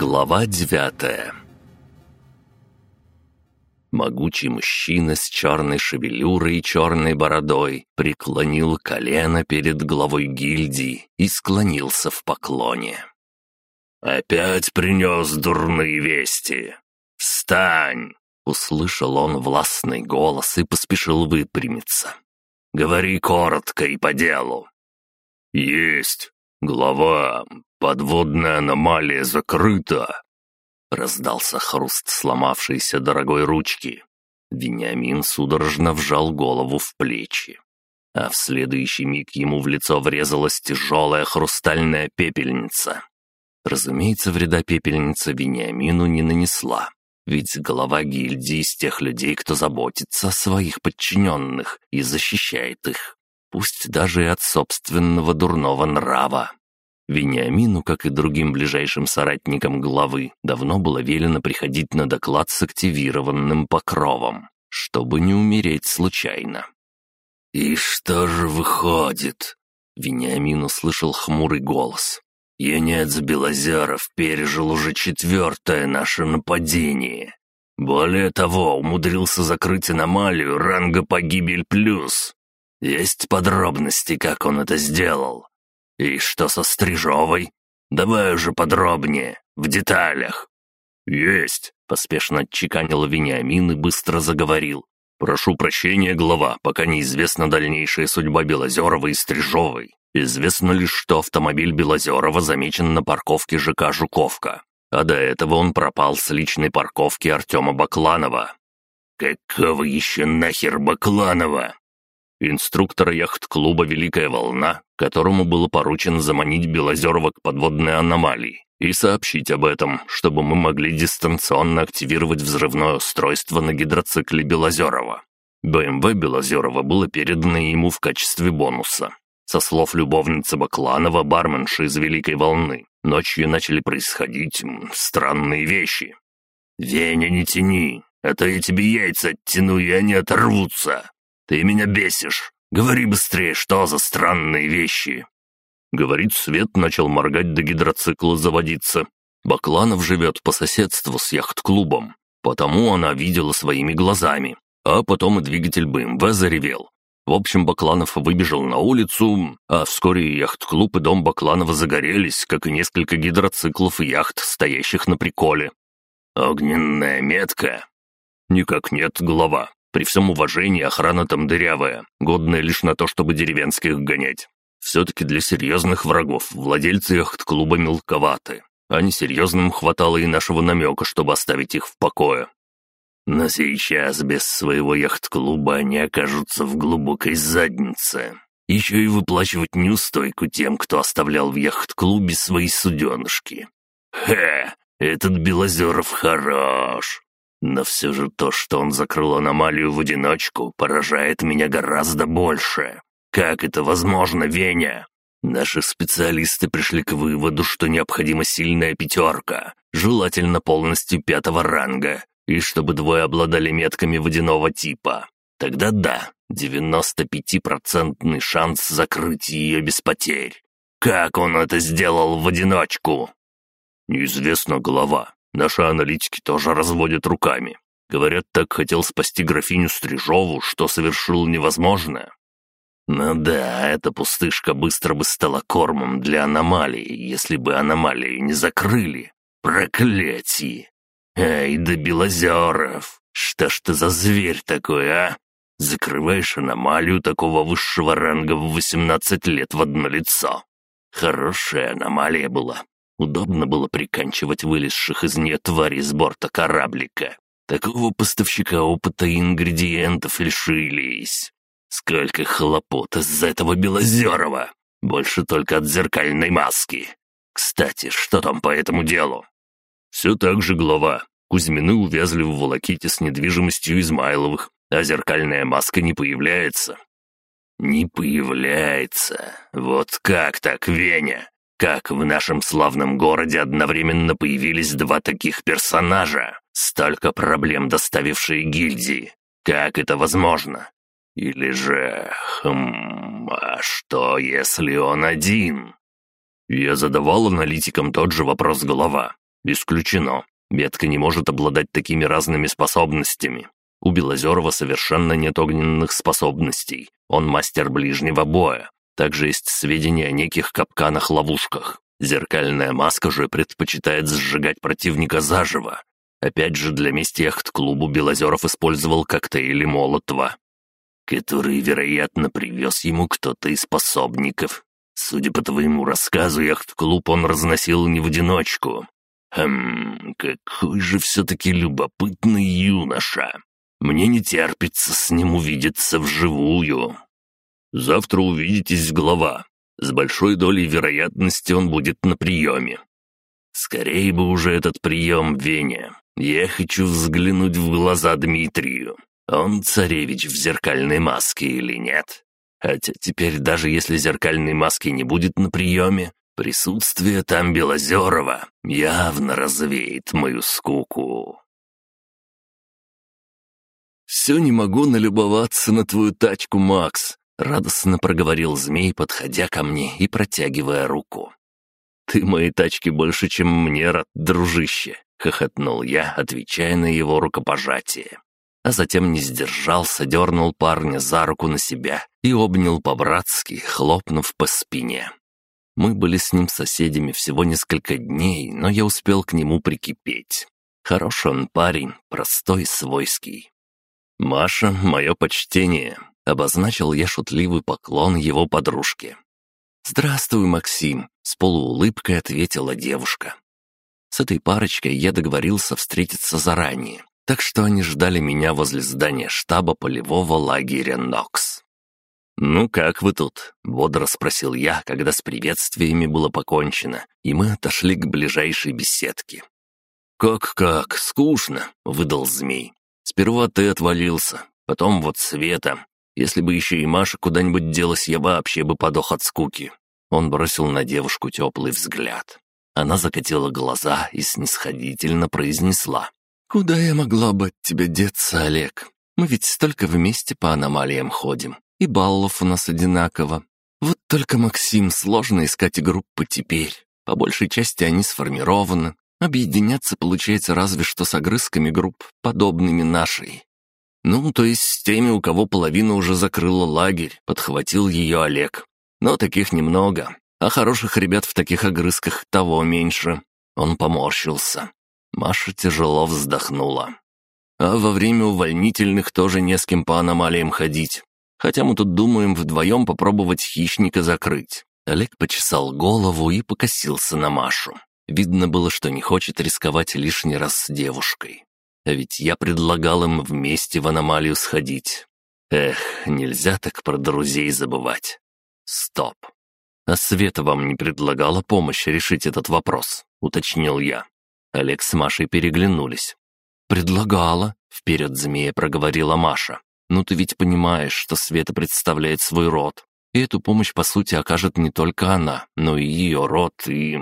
Глава девятая Могучий мужчина с черной шевелюрой и черной бородой преклонил колено перед главой гильдии и склонился в поклоне. «Опять принес дурные вести! Встань!» — услышал он властный голос и поспешил выпрямиться. «Говори коротко и по делу». «Есть! Глава, подводная аномалия закрыта!» Раздался хруст сломавшейся дорогой ручки. Вениамин судорожно вжал голову в плечи. А в следующий миг ему в лицо врезалась тяжелая хрустальная пепельница. Разумеется, вреда пепельница Вениамину не нанесла. Ведь голова гильдии из тех людей, кто заботится о своих подчиненных и защищает их пусть даже и от собственного дурного нрава. Вениамину, как и другим ближайшим соратникам главы, давно было велено приходить на доклад с активированным покровом, чтобы не умереть случайно. «И что же выходит?» Вениамин услышал хмурый голос. «Юнец Белозеров пережил уже четвертое наше нападение. Более того, умудрился закрыть аномалию ранга «Погибель плюс», есть подробности, как он это сделал? И что со Стрижовой? Давай уже подробнее, в деталях». «Есть», — поспешно отчеканил Вениамин и быстро заговорил. «Прошу прощения, глава, пока неизвестна дальнейшая судьба Белозерова и Стрижовой. Известно лишь, что автомобиль Белозерова замечен на парковке ЖК «Жуковка», а до этого он пропал с личной парковки Артема Бакланова. «Какого еще нахер Бакланова?» Инструктора яхт-клуба «Великая волна», которому было поручено заманить Белозерова к подводной аномалии и сообщить об этом, чтобы мы могли дистанционно активировать взрывное устройство на гидроцикле Белозерова. БМВ Белозерова было передано ему в качестве бонуса. Со слов любовницы Бакланова, барменши из «Великой волны», ночью начали происходить странные вещи. «Веня, не тяни, а то я тебе яйца оттяну, и они оторвутся!» «Ты меня бесишь! Говори быстрее, что за странные вещи!» Говорит, свет начал моргать до гидроцикла заводиться. Бакланов живет по соседству с яхт-клубом, потому она видела своими глазами. А потом и двигатель БМВ заревел. В общем, Бакланов выбежал на улицу, а вскоре яхт-клуб и дом Бакланова загорелись, как и несколько гидроциклов и яхт, стоящих на приколе. «Огненная метка?» «Никак нет, глава. При всем уважении охрана там дырявая, годная лишь на то, чтобы деревенских гонять. Все-таки для серьезных врагов владельцы яхт-клуба мелковаты, а несерьезным хватало и нашего намека, чтобы оставить их в покое. Но сейчас без своего яхт-клуба они окажутся в глубокой заднице. Еще и выплачивать неустойку тем, кто оставлял в яхт-клубе свои суденышки. Хе, этот Белозеров хорош. Но все же то, что он закрыл аномалию в одиночку, поражает меня гораздо больше. Как это возможно, Веня? Наши специалисты пришли к выводу, что необходима сильная пятерка, желательно полностью пятого ранга, и чтобы двое обладали метками водяного типа. Тогда да, 95-процентный шанс закрыть ее без потерь. Как он это сделал в одиночку? Неизвестно, голова. Наши аналитики тоже разводят руками. Говорят, так хотел спасти графиню Стрижову, что совершил невозможное. Ну да, эта пустышка быстро бы стала кормом для аномалии, если бы аномалию не закрыли. Проклятие! Эй, да Белозеров! Что ж ты за зверь такой, а? Закрываешь аномалию такого высшего ранга в 18 лет в одно лицо. Хорошая аномалия была, Удобно было приканчивать вылезших из нее тварей с борта кораблика. Такого поставщика опыта и ингредиентов лишились. Сколько хлопот из-за этого Белозерова! Больше только от зеркальной маски. Кстати, что там по этому делу? Все так же глава. Кузьмины увязли в волоките с недвижимостью Измайловых, а зеркальная маска не появляется. Не появляется. Вот как так, Веня? Как в нашем славном городе одновременно появились два таких персонажа, столько проблем доставившие гильдии. Как это возможно? Или же... Хм... А что, если он один? Я задавал аналитикам тот же вопрос голова. Исключено. Ветка не может обладать такими разными способностями. У Белозерова совершенно нет огненных способностей. Он мастер ближнего боя. Также есть сведения о неких капканах-ловушках. Зеркальная маска же предпочитает сжигать противника заживо. Опять же, для мести яхт-клубу Белозеров использовал коктейли Молотова, который, вероятно, привез ему кто-то из пособников. Судя по твоему рассказу, яхт-клуб он разносил не в одиночку. Хм, какой же все-таки любопытный юноша. Мне не терпится с ним увидеться вживую. Завтра увидитесь, глава. С большой долей вероятности он будет на приеме. Скорее бы уже этот прием, Веня. Я хочу взглянуть в глаза Дмитрию. Он царевич в зеркальной маске или нет? Хотя теперь даже если зеркальной маски не будет на приеме, присутствие там Белозерова явно развеет мою скуку. «Все не могу налюбоваться на твою тачку, Макс», — радостно проговорил змей, подходя ко мне и протягивая руку. «Ты моей тачки больше, чем мне рад, дружище», — хохотнул я, отвечая на его рукопожатие. А затем не сдержался, дернул парня за руку на себя и обнял по-братски, хлопнув по спине. Мы были с ним соседями всего несколько дней, но я успел к нему прикипеть. Хороший он парень, простой, свойский. «Маша, мое почтение», — обозначил я шутливый поклон его подружке. «Здравствуй, Максим», — с полуулыбкой ответила девушка. С этой парочкой я договорился встретиться заранее, так что они ждали меня возле здания штаба полевого лагеря «Нокс». «Ну как вы тут?» — бодро спросил я, когда с приветствиями было покончено, и мы отошли к ближайшей беседке. «Как-как, скучно», — выдал змей. Сперва ты отвалился, потом вот Света. Если бы еще и Маша куда-нибудь делась, я вообще бы подох от скуки». Он бросил на девушку теплый взгляд. Она закатила глаза и снисходительно произнесла. «Куда я могла бы от тебя деться, Олег? Мы ведь столько вместе по аномалиям ходим, и баллов у нас одинаково. Вот только, Максим, сложно искать группы теперь. По большей части они сформированы, Объединяться получается разве что с огрызками групп, подобными нашей. Ну, то есть с теми, у кого половина уже закрыла лагерь, подхватил ее Олег. Но таких немного, а хороших ребят в таких огрызках того меньше. Он поморщился. Маша тяжело вздохнула. А во время увольнительных тоже не с кем по аномалиям ходить. Хотя мы тут думаем вдвоем попробовать хищника закрыть. Олег почесал голову и покосился на Машу. Видно было, что не хочет рисковать лишний раз с девушкой. А ведь я предлагал им вместе в аномалию сходить. Эх, нельзя так про друзей забывать. Стоп. А Света вам не предлагала помощь решить этот вопрос, уточнил я. Олег с Машей переглянулись. «Предлагала», — вперед змея проговорила Маша. «Ну ты ведь понимаешь, что Света представляет свой род. И эту помощь, по сути, окажет не только она, но и ее род, и...»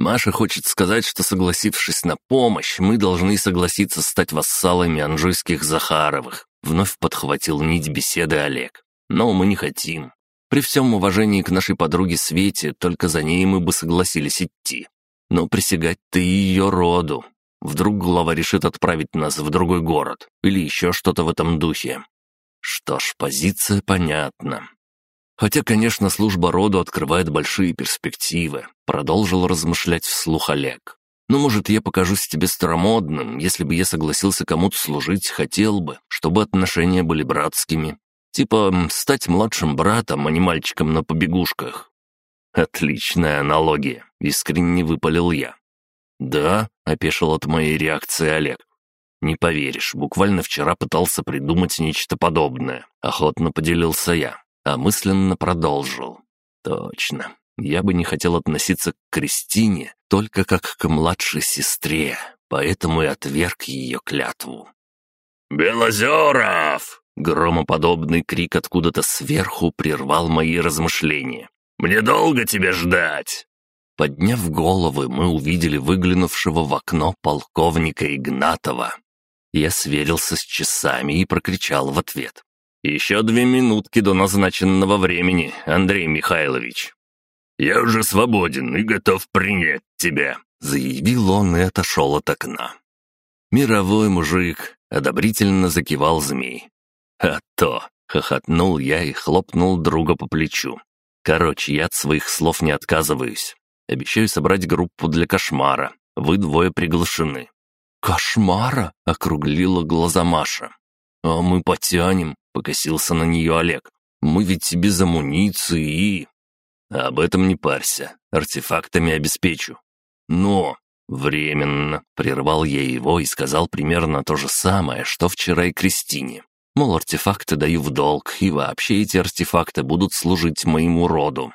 Маша хочет сказать, что, согласившись на помощь, мы должны согласиться стать вассалами анжуйских Захаровых. Вновь подхватил нить беседы Олег. Но мы не хотим. При всем уважении к нашей подруге Свете, только за ней мы бы согласились идти. Но присягать-то и ее роду. Вдруг глава решит отправить нас в другой город или еще что-то в этом духе. Что ж, позиция понятна. Хотя, конечно, служба роду открывает большие перспективы, продолжил размышлять вслух Олег. Но, «Ну, может, я покажусь тебе старомодным, если бы я согласился кому-то служить, хотел бы, чтобы отношения были братскими. Типа, стать младшим братом, а не мальчиком на побегушках. Отличная аналогия, искренне выпалил я. Да, опешил от моей реакции Олег. Не поверишь, буквально вчера пытался придумать нечто подобное. Охотно поделился я а мысленно продолжил. «Точно. Я бы не хотел относиться к Кристине только как к младшей сестре, поэтому и отверг ее клятву». «Белозеров!» Громоподобный крик откуда-то сверху прервал мои размышления. «Мне долго тебя ждать?» Подняв головы, мы увидели выглянувшего в окно полковника Игнатова. Я сверился с часами и прокричал в ответ. «Еще две минутки до назначенного времени, Андрей Михайлович». «Я уже свободен и готов принять тебя», — заявил он и отошел от окна. «Мировой мужик!» — одобрительно закивал змей. «А то!» — хохотнул я и хлопнул друга по плечу. «Короче, я от своих слов не отказываюсь. Обещаю собрать группу для кошмара. Вы двое приглашены». «Кошмара?» — округлила глаза Маша. «А мы потянем», — покосился на нее Олег. «Мы ведь без амуниции и...» «Об этом не парься, артефактами обеспечу». «Но...» «Временно», — прервал я его и сказал примерно то же самое, что вчера и Кристине. Мол, артефакты даю в долг, и вообще эти артефакты будут служить моему роду.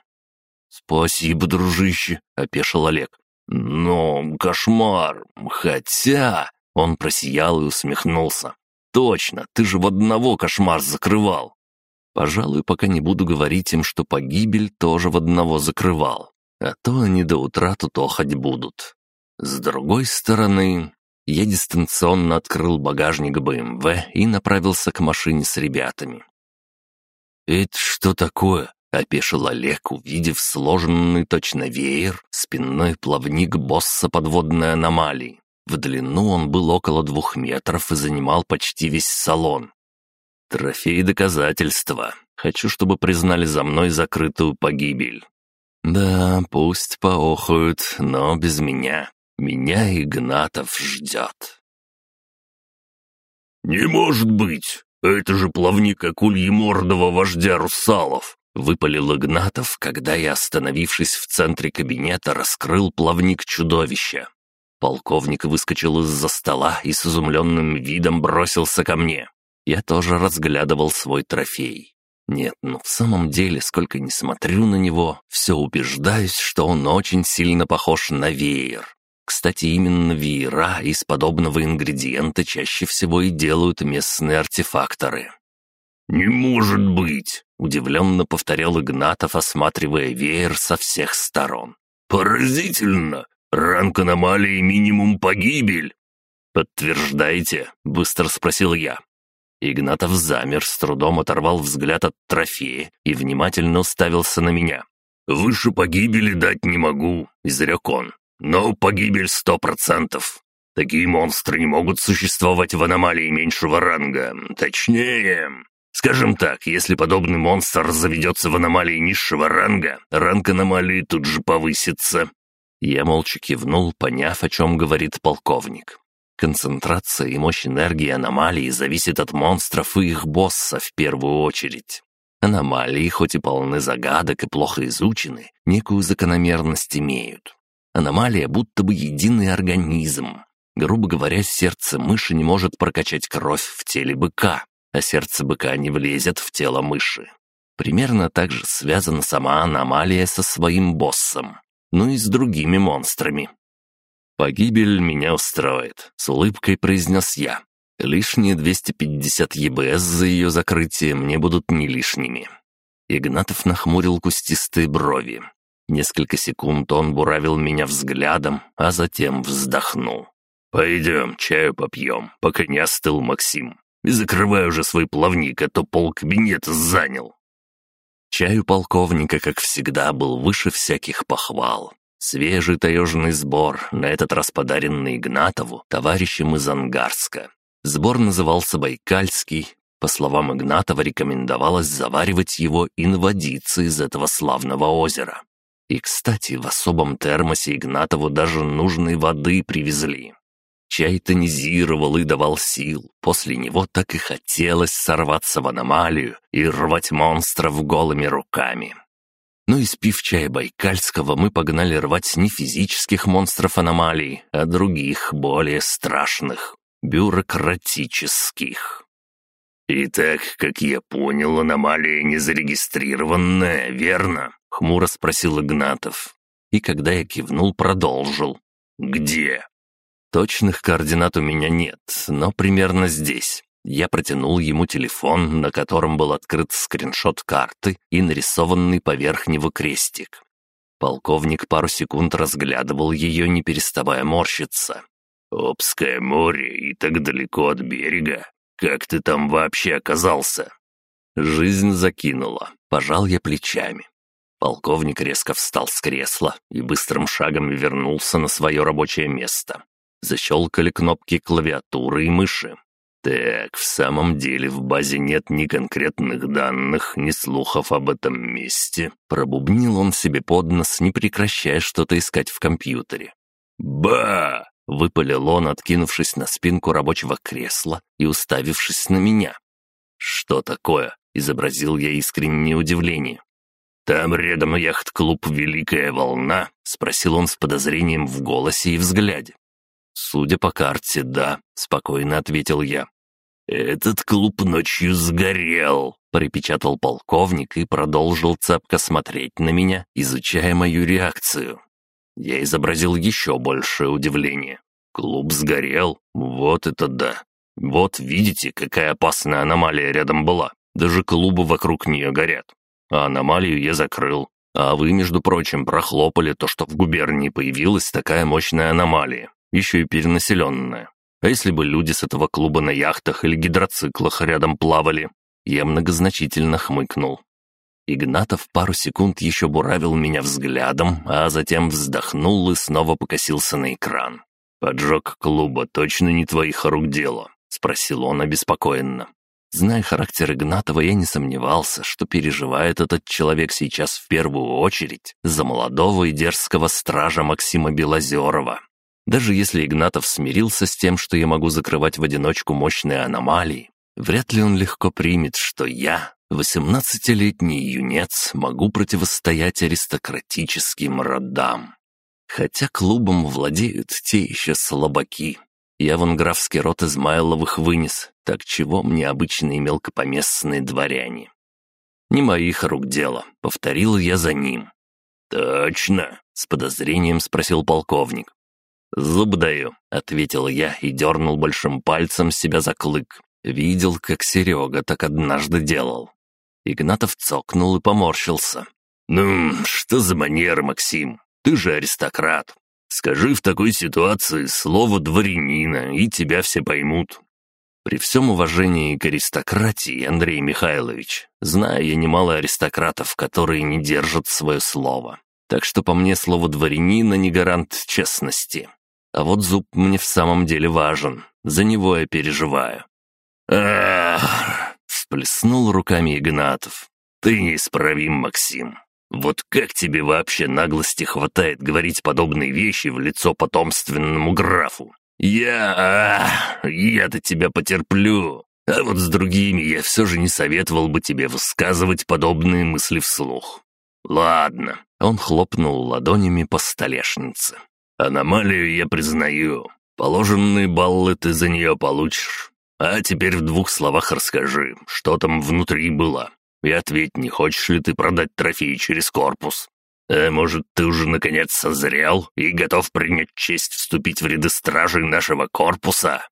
«Спасибо, дружище», — опешил Олег. «Но кошмар, хотя...» Он просиял и усмехнулся. «Точно, ты же в одного кошмар закрывал!» Пожалуй, пока не буду говорить им, что погибель тоже в одного закрывал. А то они до утра тут охоть будут. С другой стороны, я дистанционно открыл багажник БМВ и направился к машине с ребятами. «Это что такое?» — опешил Олег, увидев сложенный точно веер, спинной плавник босса подводной аномалии. В длину он был около двух метров и занимал почти весь салон. Трофей доказательства. Хочу, чтобы признали за мной закрытую погибель. Да, пусть поохают, но без меня. Меня Игнатов ждет. «Не может быть! Это же плавник акульемордого вождя русалов!» — выпалил Игнатов, когда я, остановившись в центре кабинета, раскрыл плавник чудовища. Полковник выскочил из-за стола и с изумленным видом бросился ко мне. Я тоже разглядывал свой трофей. Нет, ну в самом деле, сколько ни смотрю на него, все убеждаюсь, что он очень сильно похож на веер. Кстати, именно веера из подобного ингредиента чаще всего и делают местные артефакторы. «Не может быть!» — удивленно повторял Игнатов, осматривая веер со всех сторон. «Поразительно! Ранг аномалии минимум погибель!» «Подтверждаете?» — быстро спросил я. Игнатов замер, с трудом оторвал взгляд от трофея и внимательно уставился на меня. «Выше погибели дать не могу», — изрек он. Но погибель сто процентов. Такие монстры не могут существовать в аномалии меньшего ранга. Точнее, скажем так, если подобный монстр заведется в аномалии низшего ранга, ранг аномалии тут же повысится. Я молча кивнул, поняв, о чем говорит полковник. Концентрация и мощь энергии аномалии зависит от монстров и их босса в первую очередь. Аномалии, хоть и полны загадок и плохо изучены, некую закономерность имеют. Аномалия будто бы единый организм. Грубо говоря, сердце мыши не может прокачать кровь в теле быка, а сердце быка не влезет в тело мыши. Примерно так же связана сама аномалия со своим боссом, ну и с другими монстрами. «Погибель меня устроит», — с улыбкой произнес я. «Лишние 250 ЕБС за ее закрытие мне будут не лишними». Игнатов нахмурил кустистые брови. Несколько секунд он буравил меня взглядом, а затем вздохнул. «Пойдем, чаю попьем, пока не остыл Максим. И закрывай уже свой плавник, а то пол кабинета занял». Чаю полковника, как всегда, был выше всяких похвал. Свежий таежный сбор, на этот раз подаренный Игнатову, товарищем из Ангарска. Сбор назывался «Байкальский». По словам Игнатова, рекомендовалось заваривать его и наводиться из этого славного озера. И, кстати, в особом термосе Игнатову даже нужной воды привезли. Чай тонизировал и давал сил. После него так и хотелось сорваться в аномалию и рвать монстров голыми руками. Но испив чая Байкальского, мы погнали рвать не физических монстров аномалий, а других, более страшных, бюрократических. «Итак, как я понял, аномалия не зарегистрированная, верно?» — хмуро спросил Игнатов. И когда я кивнул, продолжил. «Где?» Точных координат у меня нет, но примерно здесь. Я протянул ему телефон, на котором был открыт скриншот карты и нарисованный поверх него крестик. Полковник пару секунд разглядывал ее, не переставая морщиться. «Обское море и так далеко от берега. Как ты там вообще оказался?» Жизнь закинула. Пожал я плечами. Полковник резко встал с кресла и быстрым шагом вернулся на свое рабочее место. Защелкали кнопки клавиатуры и мыши. Так, в самом деле в базе нет ни конкретных данных, ни слухов об этом месте. Пробубнил он себе под нос, не прекращая что-то искать в компьютере. «Ба!» — выпалил он, откинувшись на спинку рабочего кресла и уставившись на меня. «Что такое?» — изобразил я искреннее удивление. «Там рядом яхт-клуб «Великая волна»?» — спросил он с подозрением в голосе и взгляде. «Судя по карте, да», — спокойно ответил я. «Этот клуб ночью сгорел», — припечатал полковник и продолжил цепко смотреть на меня, изучая мою реакцию. Я изобразил еще большее удивление. «Клуб сгорел? Вот это да! Вот видите, какая опасная аномалия рядом была. Даже клубы вокруг нее горят. А аномалию я закрыл. А вы, между прочим, прохлопали то, что в губернии появилась такая мощная аномалия, еще и перенаселенная. А если бы люди с этого клуба на яхтах или гидроциклах рядом плавали? Я многозначительно хмыкнул. Игнатов пару секунд еще буравил меня взглядом, а затем вздохнул и снова покосился на экран. «Поджог клуба точно не твоих рук дело?» — спросил он обеспокоенно. Зная характер Игнатова, я не сомневался, что переживает этот человек сейчас в первую очередь за молодого и дерзкого стража Максима Белозерова. Даже если Игнатов смирился с тем, что я могу закрывать в одиночку мощные аномалии, вряд ли он легко примет, что я, восемнадцатилетний юнец, могу противостоять аристократическим родам. Хотя клубом владеют те еще слабаки. Я вон графский род Измайловых вынес, так чего мне обычные мелкопоместные дворяне? Не моих рук дело, повторил я за ним. «Точно?» — с подозрением спросил полковник. «Зуб даю», — ответил я и дернул большим пальцем себя за клык. Видел, как Серега так однажды делал. Игнатов цокнул и поморщился. «Ну, что за манера, Максим? Ты же аристократ. Скажи в такой ситуации слово «дворянина», и тебя все поймут. При всем уважении к аристократии, Андрей Михайлович, знаю я немало аристократов, которые не держат свое слово. Так что по мне слово «дворянина» не гарант честности. А вот зуб мне в самом деле важен. За него я переживаю. «Ах!» — всплеснул руками Игнатов. «Ты неисправим, Максим. Вот как тебе вообще наглости хватает говорить подобные вещи в лицо потомственному графу? Я... Я-то тебя потерплю. А вот с другими я все же не советовал бы тебе высказывать подобные мысли вслух. Ладно. Он хлопнул ладонями по столешнице. Аномалию я признаю. Положенные баллы ты за нее получишь. А теперь в двух словах расскажи, что там внутри было. И ответь, не хочешь ли ты продать трофеи через корпус? А может, ты уже наконец созрел и готов принять честь вступить в ряды стражей нашего корпуса?»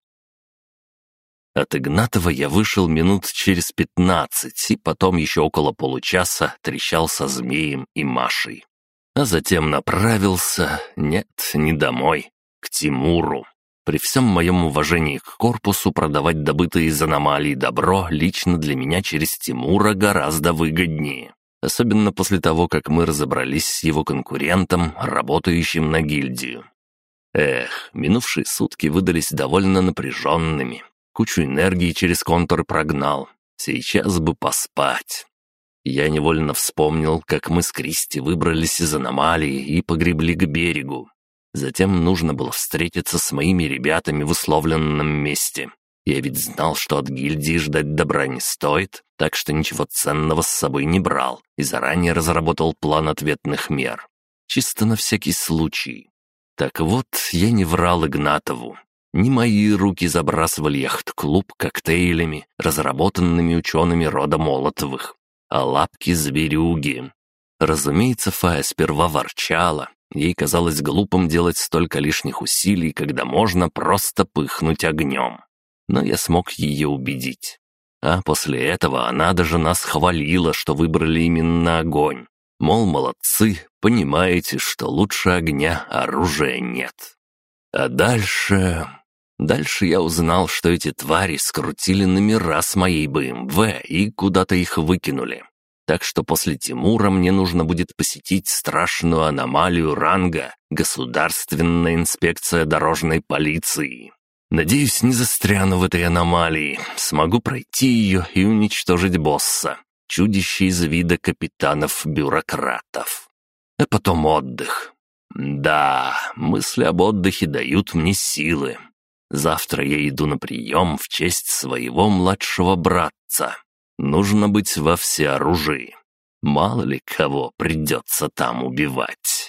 От Игнатова я вышел минут через пятнадцать, и потом еще около получаса трещал со Змеем и Машей а затем направился, нет, не домой, к Тимуру. При всем моем уважении к корпусу продавать добытое из аномалий добро лично для меня через Тимура гораздо выгоднее. Особенно после того, как мы разобрались с его конкурентом, работающим на гильдию. Эх, минувшие сутки выдались довольно напряженными. Кучу энергии через контур прогнал. Сейчас бы поспать. Я невольно вспомнил, как мы с Кристи выбрались из аномалии и погребли к берегу. Затем нужно было встретиться с моими ребятами в условленном месте. Я ведь знал, что от гильдии ждать добра не стоит, так что ничего ценного с собой не брал и заранее разработал план ответных мер. Чисто на всякий случай. Так вот, я не врал Игнатову. Не мои руки забрасывали яхт-клуб коктейлями, разработанными учеными рода Молотовых а лапки зверюги. Разумеется, Фая сперва ворчала. Ей казалось глупым делать столько лишних усилий, когда можно просто пыхнуть огнем. Но я смог ее убедить. А после этого она даже нас хвалила, что выбрали именно огонь. Мол, молодцы, понимаете, что лучше огня оружия нет. А дальше... Дальше я узнал, что эти твари скрутили номера с моей БМВ и куда-то их выкинули. Так что после Тимура мне нужно будет посетить страшную аномалию ранга Государственная инспекция дорожной полиции. Надеюсь, не застряну в этой аномалии, смогу пройти ее и уничтожить босса, чудище из вида капитанов-бюрократов. А потом отдых. Да, мысли об отдыхе дают мне силы. Завтра я иду на прием в честь своего младшего братца. Нужно быть во всеоружии. Мало ли кого придется там убивать.